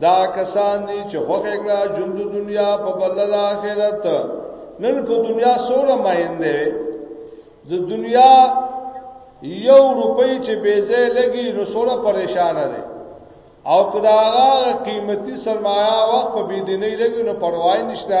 دا کسان دي چې خوخه کړه ژوند د دنیا په بل د آخرت نن په دنیا سوره مایندې د دنیا یو روپۍ چې بیزه لګي نو سوره پریشان دي او کدا هغه قیمتي سرمایه وخت په بيدینۍ لګي نو پروايي نشته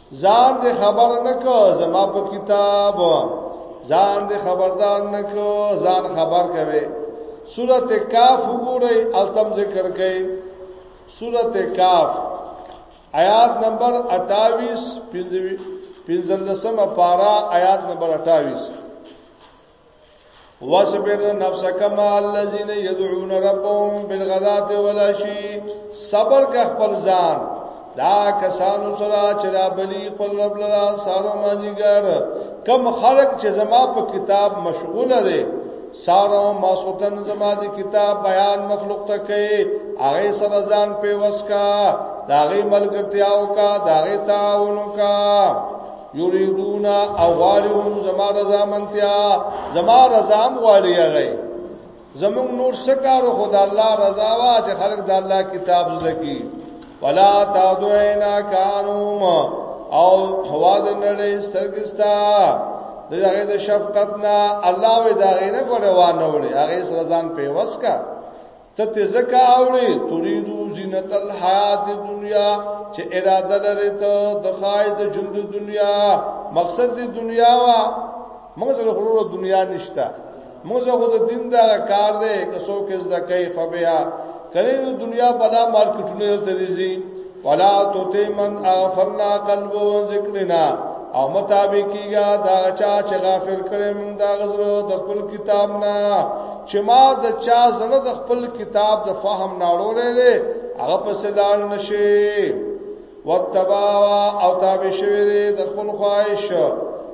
ځان دې خبر نه کو زما په کتاب ځان دې خبردار نه کو ځان خبر کوي سورته کاف وګورئ التم ذکر کړي سورته کاف آیات نمبر 28 پنځلسمه پارا آیات نمبر 28 وصبر نفسك مع الذين يدعون ربهم بالغداة والعشي صبر کا خپل ځان دا کسانو سره چې را بلی خپل رب لرا سارو مازیګر کم خلق چې زما په کتاب مشغول دي سارو ماسوتن زما د کتاب بیان مخلوق ته کوي هغه سره ځان په وسکا داغه ملګرتیاو کا داغه تعاونو کا یریدون او غواړي هم زما رضا منتیا زما رضا هم غواړي هغه زمونږ نور سکارو خدا الله رضا وا چې خلق د الله کتاب زکی ولا تدعینا کانوم او هوا د نړۍ سترګستا د هغه د شفقت نه الله وې دا غینه کوله وانه وړي هغه سره ځان پیوس کا ته ته زکه اوري تريدو زینت الحیات دنیا چې اراده لري ته د خایز د ژوند دنیا مقصد د دنیا وا موږ سره غرور دنیا نشته موږ خو د دین دا کار دی که څوک زده کوي فبیا کله نو دنیا بلا مارکیټونه ته ریزي ولا تطع من اغفلنا قلبه عن ذکرنا او مطابق کیږي دا چا چې غافل کړي موږ دا غزرو د خپل کتاب نه چې ما د چا زړه د خپل کتاب د فهم ناړولې دي هغه په سلال نشي وتبا او تابع شوی د خپل خواهش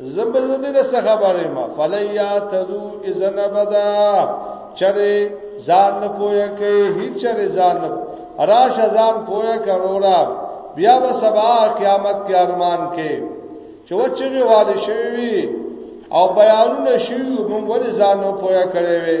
زبر زدی نه څه خبره ما فلیا تدو اذن بدا چره ځان نه پوهه کې هیڅ چره ځان نه راش ځان پوهه کرورا بیا به سبا قیامت کې ارمان کې چې و چې والی شوی او بیانونه شوی مونږ ولې ځان نه پوهه کړې وي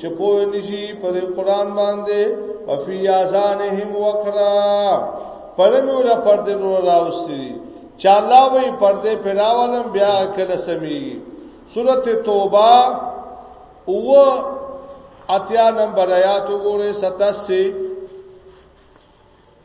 چې پوه نشي په دې قران باندې وفي اذانهم وقرا پرمو لا پردې نو راوستي چې الله وي پردې پراولم بیا کله سمي سورته توبه او اتیا نمبر آیات وګوره 87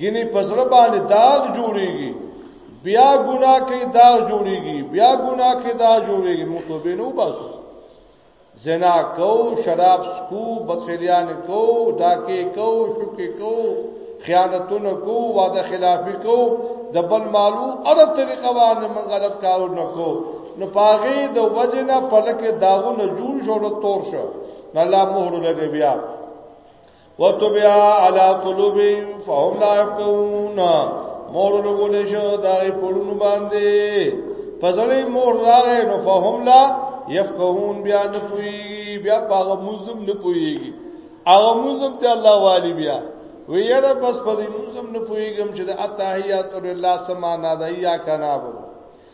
ګینه پزړه باندې داغ جوړیږي بیا ګناه کې داغ جوړیږي بیا ګناه کې داغ جوړیږي مو توبه نو بس زنا کو شراب سکو بدفعلیان کو ډاکې کو شوکې کو خیانتونه کو وعده خلافی کو د بل مالو اره طریقه باندې من غلط کار نه کو نو پاغه د وجنه پلک داغونه جوړ شو نو تور شو الله مهر لګي بیا وتبیا علی قلوبهم فهم لا يفقهون مور لګول شو دا پړونو باندې فزلې مور راغې نو فهم لا يفقهون بیا نه پوي بیا هغه موزم نه پويږي هغه موزم ته الله والی بیا ویره بس په دې موزم نه پويږم چې د اتحیات لله سمانا د یا کنا بو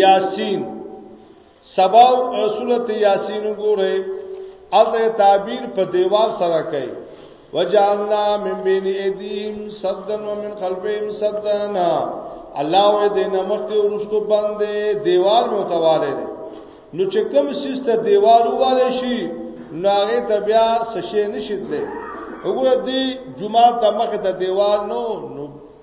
یاسین سبا سورته یاسین وګوره اته تعبیر په دیوال سره کوي وجعلنا من بین ایدیهم صدن ومن خلفهم صدن الله و دې نمک کې ورستو باندې دیوال متواله دي نو چې کوم سیسته دیوال واله شي نو هغه ته بیا سشې نشیدلې وګوره دې جمعه ته مخ ته دیوال نو نو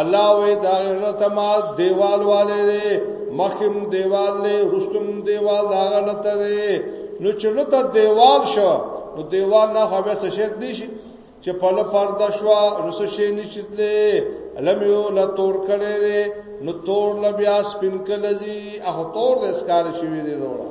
الله وې دا غلطه ما دیوال والے دی مخم دیوال دی رستم دیوال دا غلطه دی نو چې لته دیوال شو نو دیوال نه خو به څه شي دی شي چې په لپاره شو نو څه شي نشتلې لم یو لا تور کړي دی نو تور لبیا سپین کلزی هغه تور د اسکار شوی دی وروړه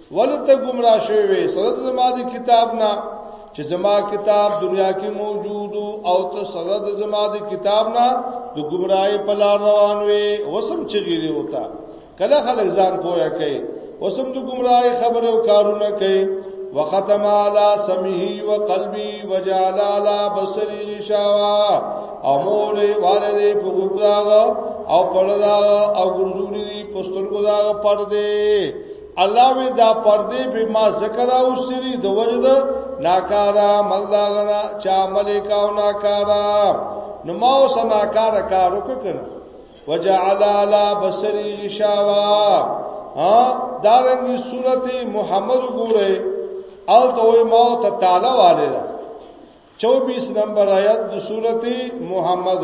ولی ته گمراه شوی وې سره زما د کتاب نه چې زما کتاب دنیا کې موجود او ته سره د زما د کتاب نه د گمراهی په لار روان وې وسم چې غیره وتا کله خلک ځان پوهه کوي وسم د گمراهی خبره او کارونه کوي وختم علی سمعه و قلبی وجعل علی بصری غشاوا او مور والد په ګوګداغه او پړداغه او ګرځولې پستر ګداغه پړدې الله وی دا پردې به ما ذکر او سری د وجد ناکارا عمل دا غنا چا عمل کاو ناکارا نو ما اوس ناکارا کار وکړ وجعل على بصري غشاوا ها دا رنګي سورته محمد ګوره او ته وای ما ته تعالی والے دا 24 نمبر آیت د سورته محمد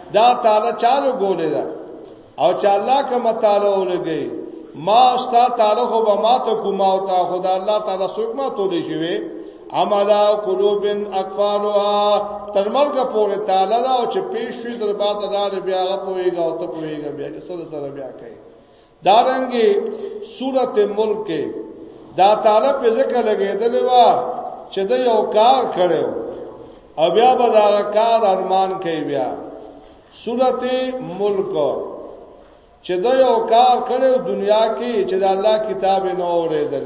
دا تعالی چالو ګولې ده او چې الله کوم تعالی ولګي ما استا تعالی خو به ما ته کوما او تا خدا الله تعالی څوک ما تولې شوی عملا قلوب اقفالها تر مرګ پورې تعالی دا او چې پیش شي در باندې دار بیا غو پويګا او ته پويګا بیا چې سره سره بیا کوي دارنګي سورته ملک کې دا تعالی په ذکر لګیدل و چې دا یو کار کړو او بیا به دا کار ارمان کوي بیا سورته ملک چې دا یو کار کړو دنیا کې چې دا الله کتاب نه اورېدل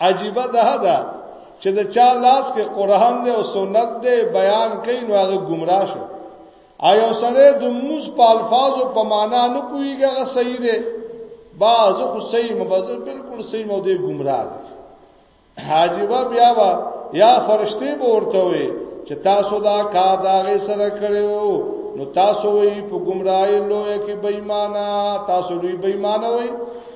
عجیبه ده دا چې د چا لاس کې قران دی او سنت دی بیان کوي نو هغه گمراه شو آیا سره د موس په الفاظو په معنا نه پويږي هغه صحیح دی بعض خو صحیح مبذر بالکل صحیح مو دی گمراه دی حاجبه بیا وا یا فرشته به ورته وي چې تاسو دا کار دا غي سره کړو نو تاسو وی په گمراهی لوی کې بېمانه تاسو لوی بېمانه وی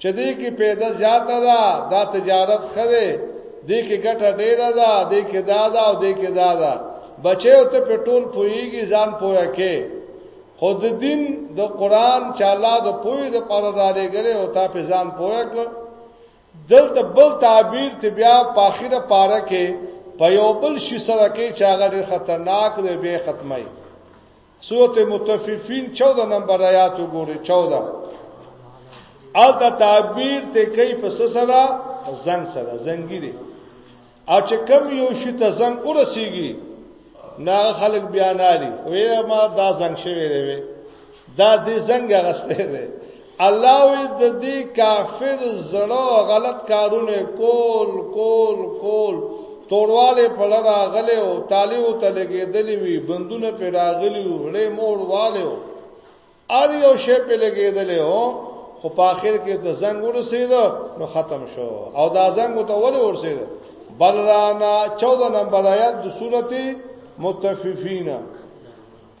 چې دې کې پیدا زیاته ده دا تجارت خره دې کې ګټه ډیره ده دې کې دا ده او دې کې دا ده بچو ته په ټول پویږي ځان پویا کې خود دین د قران چې الله د پوی د پر داري غره او تا په ځان پویا کړ دلته بل تعبیر ته بیا په اخره پاره کې په یو بل شي سره کې چې هغه ډېر خطرناک دی به ختمي سورت متففین 14 نمبر آیات وګوره 14 ال دا تعبیر ته کوي پس سره زنګ سره زنګی دی او چې کم یو شي ته زنګ ورسیږي نه خلک بیا نالي وې ما دا زنګ شوی دی دا دې زنګ غسته دی الله وی د دې کافر زړه غلط کارونه کول کول کول تورواله په لړا غلې او تالی او تلګېدلې وی بندونه په راغلی وړې مور والو ار یو شی په لګېدلې هو خو په اخر کې د زنګ ورسېد نو ختم شو او دا زنګ ته ولې ورسېد بلرانا 14 نمبر آیات د سورته متففینا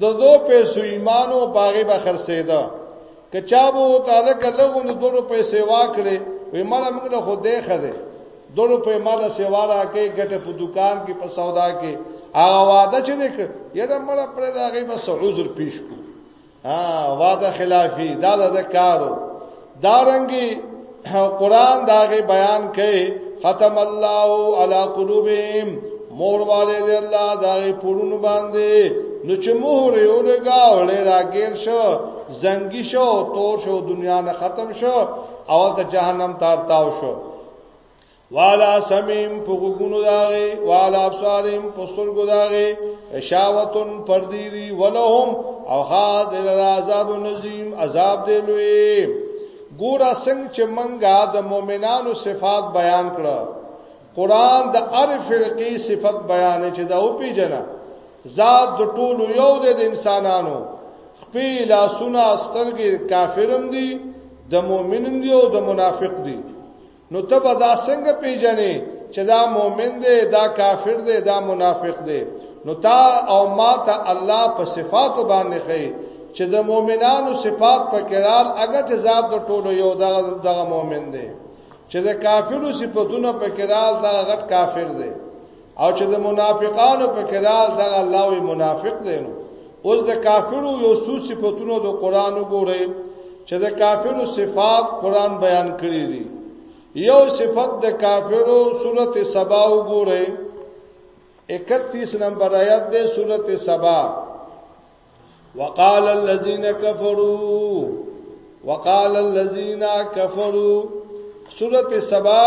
د دو پیسو ایمانو باغې به خرڅېده که چا به تعالی کلهغو نو دو روپې سیوا کړې وې مړه موږ له خو دې خده دو روپې مال سیوا راکې ګټه په دکان کې په سودا کې هغه وعده چې دې کړ یره مړه پرې دا غي بس عذر پیش کو ها وعده خلافی دا د کارو دارنګي قران داغه بیان کوي ختم الله علی قلوبهم مور والے دی الله داغه پړونو باندې نو چې مور یو لګا ولې راګیر شو زنګی شو تور شو دنیا نه ختم شو او ته جهنم تارتاو شو والا سمیم په غوګونو داغه والا ابصارم په سترګو داغه اشاوتن پردی دی ولهم او خاص د عذاب نظیم عذاب دی لوی ګوره څنګه چې منګه د مؤمنانو صفات بیان کړه قران د هر فرقې صفت بیان چې دا او پیجنه ذات د ټولو یو د انسانانو خپې لاسونه سترګې کافرم دي د مؤمنم دي او د منافق دي نو ته به دا څنګه پیژنې چې دا مؤمن دی دا کافر دی دا منافق دی نو تا او ما ته الله په صفاتو باندې خې چې د مؤمنانو صفات په کرال اگر چې ذات د ټولو یو دغه دغه مؤمن دی چې د کافرو صفاتونه په کرال دغه غټ کافر دی او چې د منافقانو په کلال د الله وی منافق دی نو اوس د کافرو یو څو صفاتونو د قران وګورئ چې د کافرو صفات قران بیان کړی دي یو صفت د کافرو سورته سبا وګورئ 31 نمبر آیات ده سورته سبا وقال الذين كفروا وقال الذين كفروا سورته سبا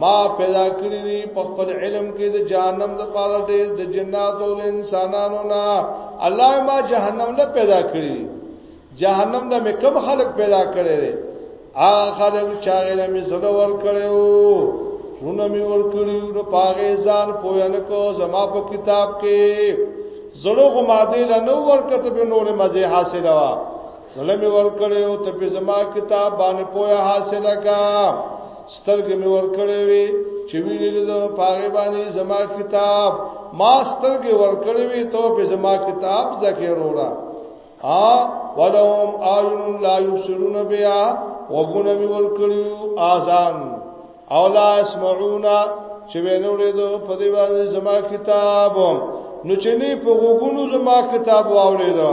ما پیدا کړی دی په خپل علم کې د جهنم د پاره ډېر د جنات او انسانانو نه الله ما جهنم له پیدا کړی جهنم د مې کم خلق پیدا کړی دی هغه خلق چې هغه له مې زړه ور کړو زونه مې ور کړو نو پاغه ځان پوهل کو زما په کتاب کې زړه غو ماده له نو ورکته به نور مزه حاصله وا زړه مې ورکړې او ته په زما کتاب باندې پوهه حاصله کا سترګې مې ورکړې وي چې وینې له پاغه باندې زما کتاب ما سترګې ورکړې وي ته په زما کتاب ذکر وروړه ا ولهم اعین لا یبصرون بیا وګونه مې ورکړیو اذان او لا اسمعون چې وینورې دو په دې باندې زما کتاب نو چې نه په وګونو زما کتاب واولې دو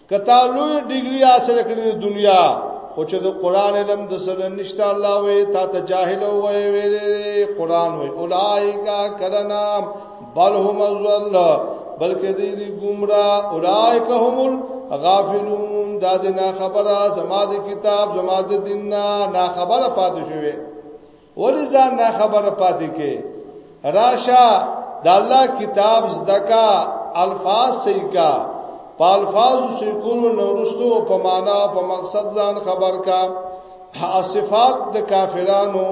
کتا لوی ډیګری حاصل کړی د دنیا خو چې د قران علم د سره نشته الله وې تا ته جاهل وې وې قران وې اولایکا کلنا بل هم ذل بلکې دې ګمرا اولایکا هم غافلون دا دې نه خبره زما د کتاب زما د دین نه خبره پاتې شوی ولی ځان نه خبر پاتې کې راشه د الله کتاب زدکا الفاظ صحیح کا په الفاظ سیکونو نورستو په معنا په مقصد ځان خبر کا صفات د کافرانو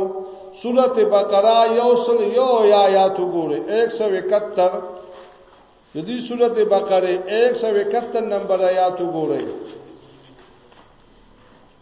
سورت بقره یو سل یو یا آیات وګوره 171 د دې سورت بقره 171 نمبر آیات وګوره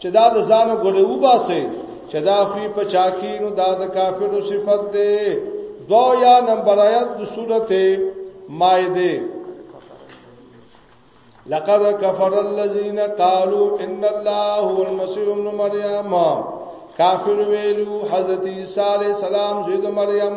چې دا د ځان غړې وباسي چې دا خوې په چا کې نو دا د کافرو صفت دی دو یا نمبر آیت د سورته مائده لقد كفر الذين قالوا ان الله هو المسيح ابن مريم کافر ویلو حضرت عیسی علیہ السلام زید مریم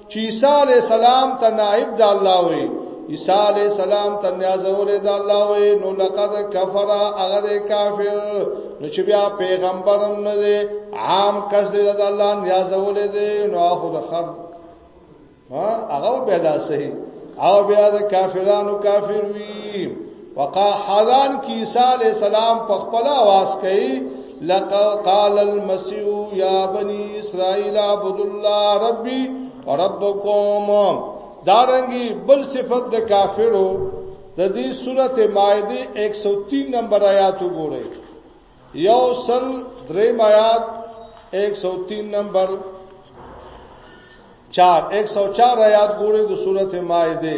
چې عیسی علی السلام ته نائب د الله وي عیسی علی السلام ته نیازول د الله وي نو لقد کفر هغه کافر نو چې بیا پیغمبرم نه دی عام کس دی د الله نیازول دی نو هغه د خر ها هغه به دا صحیح او بیا د کافرانو کافر وي وقا حالان کی عیسی علیہ السلام په خپل आवाज کوي لقد قال المسيح يا بني اسرائيل اعبدوا الله ربي وربكم دارنګي بل صفت د کافرو د دې سورته مائده 103 نمبر آیات وګورئ یو سل درې آیات 103 نمبر 4 104 آیات ګورئ د سورته مائده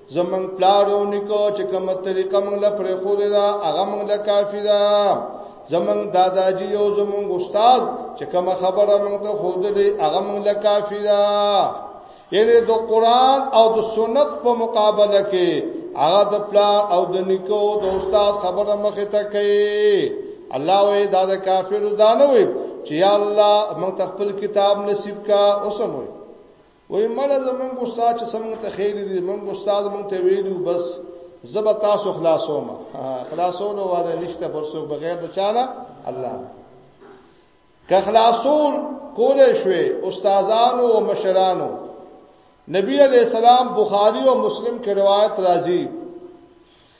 زمنګ پلاړو نکو چې کوم طریقه موږ له پرې خو دا هغه موږ له کافی دا زمنګ داداجی او زمنګ استاد چې کوم خبره موږ ته خو دې هغه موږ له کافی دا یعنی د قران او د سنت په مقابله کې هغه د پلا او د نکو د استاد خبره مخه ته کوي الله وې دا د کافرو دانه وي چې یا الله موږ خپل کتاب نصیب کا اوسموي وای مړه زمونږ استاد چې سمنګ ته خیر دې مونږ استاد مونږ ته ویلو بس زبا تاسو خلاصوم خلاصولو واده نشته پر څوک بغیر د چانه الله که خلاصول کولې شوي استادانو او مشرانو نبی علیہ السلام بخاری او مسلم کې روایت راځي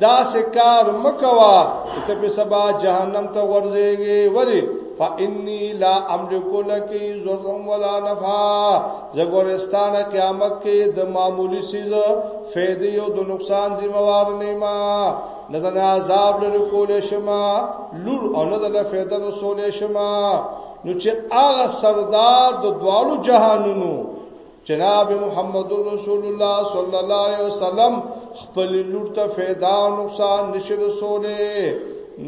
دا سکار مکوا ته په سبا جهنم ته ورځيږي ولی فإني لا أملك لك ضرا ولا نفعا زګورستان قیامت کې د معمولی سیز فائدې او د نقصان ذمہوار نه ما نه د عذاب له کول شما لور او نه د فائدې رسول شما نو چې هغه سردار د دوالو جهانونو جناب محمد رسول الله صلی الله علیه وسلم خپل لور ته فایده او نقصان نشي رسوله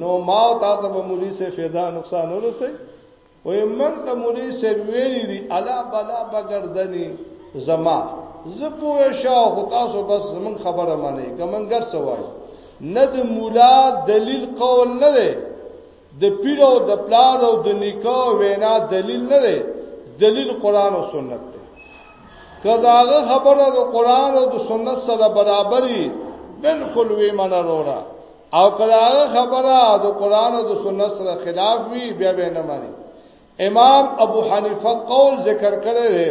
نو ما تا ته به مولوی سه فایده نقصان ورسې وې موږ ته مولوی سه ویلي دي الا بلا بغردنی زما زه پوه شو خو تاسو بس زمون خبره مانی کومنګر سوای نه د مولا دلیل قول نه دی د پیر او د پلار او د نیکه وینا دلیل نه دی دلیل قران او سنت دی کداغه خبره د قران او د سنت سره برابرۍ بالکل وی منه وروړه او کداغه خبره د قران او د سنت سره خلاف وی بیا به نه مانی امام ابو حنیفه قول ذکر کړی دی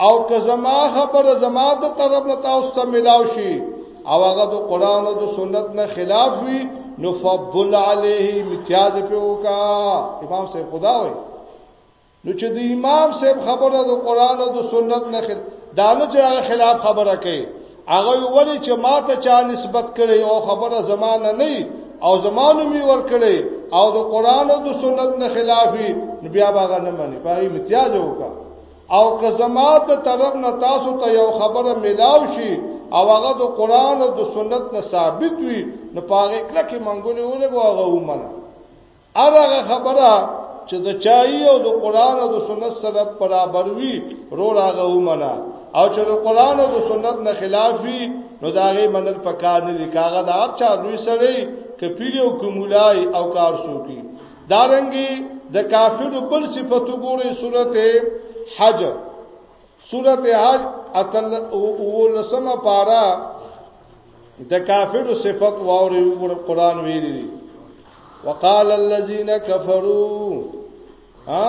او که زما خبره زما د طرف نه تاسو ته ملاو شي او هغه د قران او د سنت نه خلاف وي نو فضل علیه امتیاز په وکا امام صاحب خدا وي نو چې د امام صاحب خبره د قران او د سنت نه خلاف دا نو چې هغه خلاف خبره کوي هغه ولی چې ما ته چا نسبت کړي او خبره زمانه نه او زمانو می ور کړي او د قران او د سنت نه خلافي بیا باغ نه مانی پای امتیاز وکا او که زما ته طرف نه تاسو ته یو خبره ملاو شي او هغه د قران او د سنت نه ثابت وي نو پاره کله کې منګولې ولګو هغه ومنه هغه خبره چې د چای او د قران او د سنت سره برابر وي رو راغه ومنه او چې د قران او د سنت نه خلاف وي نو دا غي منل پکار نه دي کاغه دا چا دوی سره کپیلو کومولای او کار سوکی دارنګي د دا کافرو بل صفت وګورئ سورته حج سورته حج اتل او لسمه پارا د کافرو صفت واوري وګور قران ویلي وقال الذين كفروا ها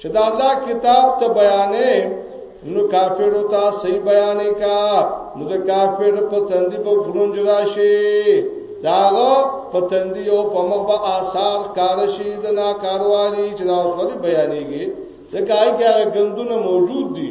چې دا الله کتاب ته بیانې نو کافر ته صحیح بیانې کا نو د کافر په تندې په ګرون جدا شي داغه په تندې او په مخ به آثار کار شي د ناکاروالي چې دا اوس بیانېږي ځکه هغه ګندونه موجود دي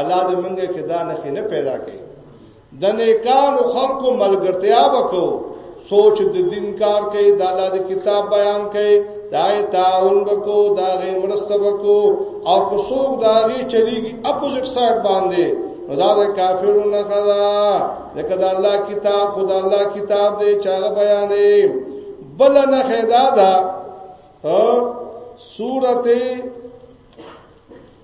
الله دې موږ کې دا نه خنه پیدا کړي د نیکانو خلقو ملګرتیا وکړو سوچ د دین کار کوي د الله د کتاب بیان کوي دا تعاون وکړو دا غي مرسته وکړو او کو څوک دا غي چلیږي اپوزیټ سایډ باندې نو دا د کافرو نه خدا لکه دا الله کتاب خدا الله کتاب دې چاغه بیانې بل نه خدا دا سورته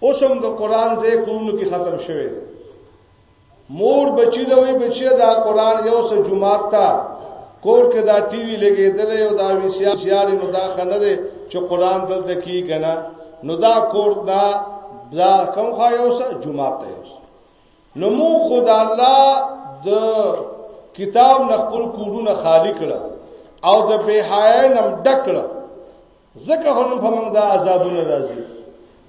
اوس هم د قران زه کورونو کې ختم شوی دی مور بچی له وی بچی دا قران یو سه جمعات تا کور کې دا ټي وي لګېدل او دا وی سیار نو دا خنه دی چې قران دلته کی کنه نو دا کور دا دا کوم خا یو سه جمعات ته نو مو خدا الله د کتاب نخپل کورونه خالی کړه او د بهایه نم ډکړه ځکه هم په موږ دا عذابونه راځي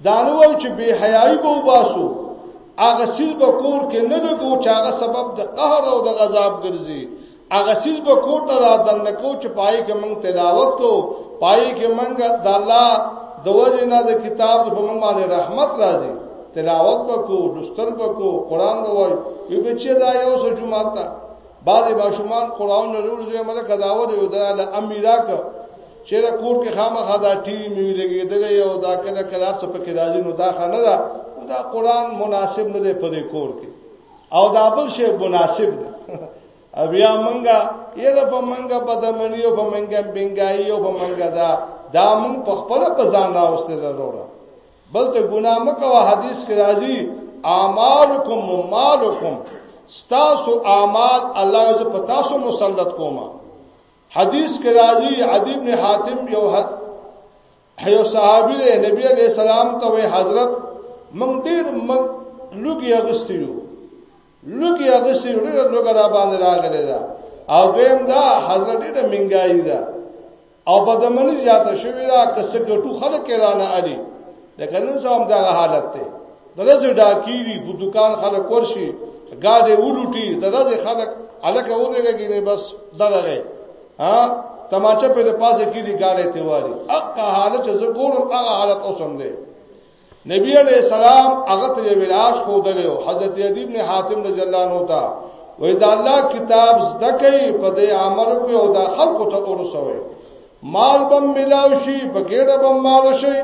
دا نو وای چې به حیاي به وباسو هغه سیز به کور کې نه لګو چې هغه سبب د قهر او د غضب ګرځي هغه سیز به کور ته را دن کو چې پای کې موږ تلاوت کو پای کې موږ د الله د وجه نه د کتاب د په موږ باندې رحمت راځي تلاوت وکړو لوستل وکړو قران به وای یو بچی دا یو سو جمعه تا بعضی ماشومان قران نه وروړي مله کداوه دی دا د امیراک چې دا کور کې خامخا دا ټي وي مې لګېدل او دا کله کله څه په کې راځي نو دا خنه ده او دا قران مناسب نه دی په دې کور کې او دا بل شی مناسب دی بیا منګه یله په منګه بدمنی او په منګه بنګای او په منګه دا دا مون په خپل په ځان راوستل وروړه بل ته ګناه مکوه حدیث کې راځي اعمالکم مالکم ستاسو اعمال الله ز پتا سو مسلط کوما حدیث کې راځي عدی ابن حاتم یو یو صحابي دی نبی علیہ السلام ته وی حضرت مونږ ډیر مونږ لوګي اغستی یو لوګي اغستی یو ډیر لوګا را باندې راغلی دا او دیم دا حضرت ډیر منګایي دا او بدمنی زیاته شوی دا کسه ګټو خلک کې رانه علي لکه نن سم دا حالت ته درځه ډاکی دی په دکان خلک ورشي ګاډي ولوټي درځه خلک الکه ولګي نه بس دغه ها تماچه په پاسه کې دی ګاډي تیواري اقا حالت چې ګورم هغه حالت اوسم دی نبی علیہ السلام هغه ته ویلاج خو درو حضرت ادیب نے حاتم رضی الله عنه تا وې دا الله کتاب زده کوي په دې عمل کې او دا خلکو ته ورسوي مال بم ملاو شي بغیر بم مال شي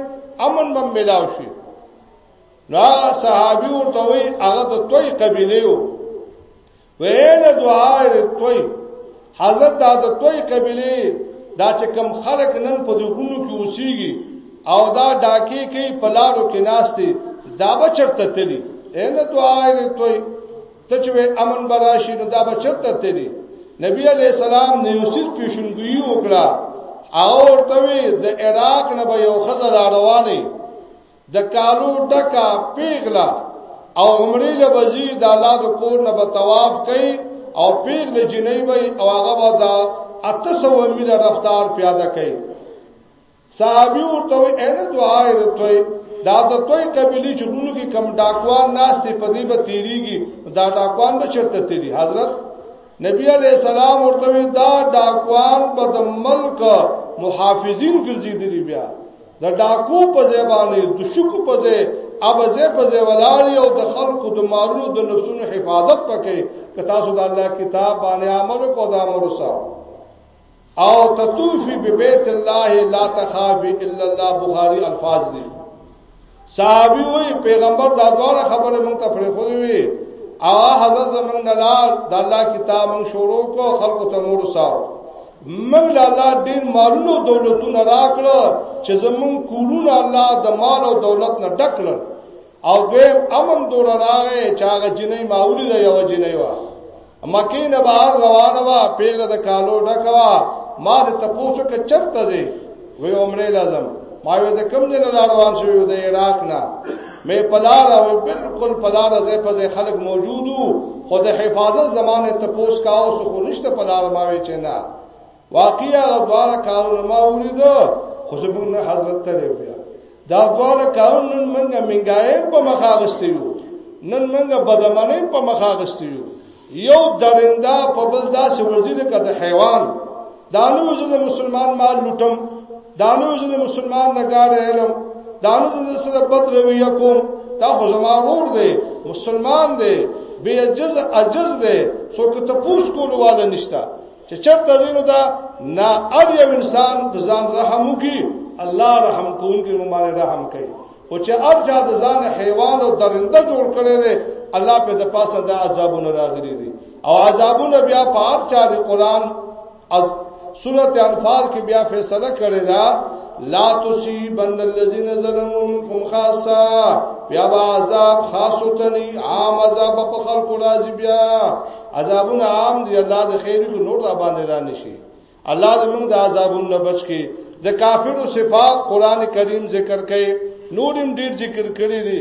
امن بم ملاو شي نو صحابي ورته وی هغه د توي قبيله یو ویل دعا د توي حضرت دا د توي قبيله دا چې کم خلک نن په دغونو کې اوسيږي او دا ډاکی کې پلارو کې ناشتي دا بچرته تلی ان دعا د توي ته چې امن براشي نو دا بچرته تلی نبی علی السلام نه یوسف پیشنګویی وکړه او ورته د عراق نه به یو خزر روانه د کالو ډکا پیغلا او عمرې له بزی د الله د کور نه بتواف کوي او پیغله جنۍ وي او هغه به دا 800 میله رفتار پیاده کوي صحابي ورته وي ان دعا یې رتوي دا د توي قبيله چړونو کې کم ډاکوان ناس ته پدی به تیریږي دا ډاکوان به چرته تیری حضرت نبی علیہ السلام ورته دا ډاکوان په د ملک محافظین ګرځیدلی بیا د ډاکو په ځای باندې د شکو په ځای ابزه په ځای ولاري او د خلکو د مالونو د نفسونو حفاظت پکې که تاسو د الله کتاب باندې عمل کو دا مرسه او تطوفی ببیت الله لا تخافی الا الله بخاری الفاظ دی صحابی وی پیغمبر دا دواړه خبره مونږ ته پرې خو وی او حضرت زمنګ نلار د الله کتاب مونږ شروع کو خلق ته نور ساو مونږ له الله ډیر مالونو دولتونه راکړو چې زمونږ کورونه الله د مال او دولت نه ډکړل او دویم امن دور راغې چې هغه جنې ماولی دا یو جنې وه مکه نه بهر روانه وا پیغله د کالو ډکوا ما د تپوسو کې چرته دی وی عمره لازم ما یو د کم نه روان شو د عراق نه مې پلار او بالکل پلار زې په زې خلک موجودو خو د حفاظت زمانه تپوس کاو سو خو نشته پلار ما وی چې نه واقعیا دا دواړه کارونه ما ولیدو خو زمونږ نه حضرت ته دی بیا دا دواړه کارونه نن منګه منګای په مخه غستې یو نن منګه بدمنې په مخه غستې یو یو درنده په بل داسې ورځي لکه د حیوان دانو چې د مسلمان مال لوټم دانو چې د مسلمان نه ګاډه علم دانو چې سره بد رویه کوم دا خو زما ورور دی مسلمان دی بے عجز عجز دی څوک ته پوس کولواله نشته چې چرته دینو دا نا ار یو انسان د ځان رحم وکي الله رحم کوونکی نو باندې رحم کوي او چې ار چا د ځان حیوان او درنده جوړ کړي دي الله په د پاسه د عذابونو راغلي دي او عذابونه بیا په ار چا د قران از سورته انفال کې بیا فیصله کړی دا لا تصيبن الذين ظلموا منكم خاصه بیا عذاب خاص وتنی عام عذاب په خلکو راځي بیا عذابونه عام دي الله د خیر کو نور را باندې را نشي الله دې موږ د عذابونو نه بچ کړي د کافرو صفات قران کریم ذکر کړي نورم ډیر ذکر کړي دي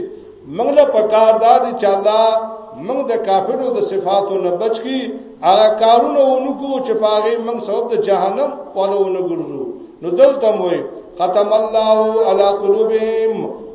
موږ له پکار دادي چې الله موږ د کافرو د صفاتو نه بچ کړي هغه کارونه ونکو چې پاغه موږ سبب د جهنم پلوونه ګرځو نو دلته موي ختم الله على قلوبهم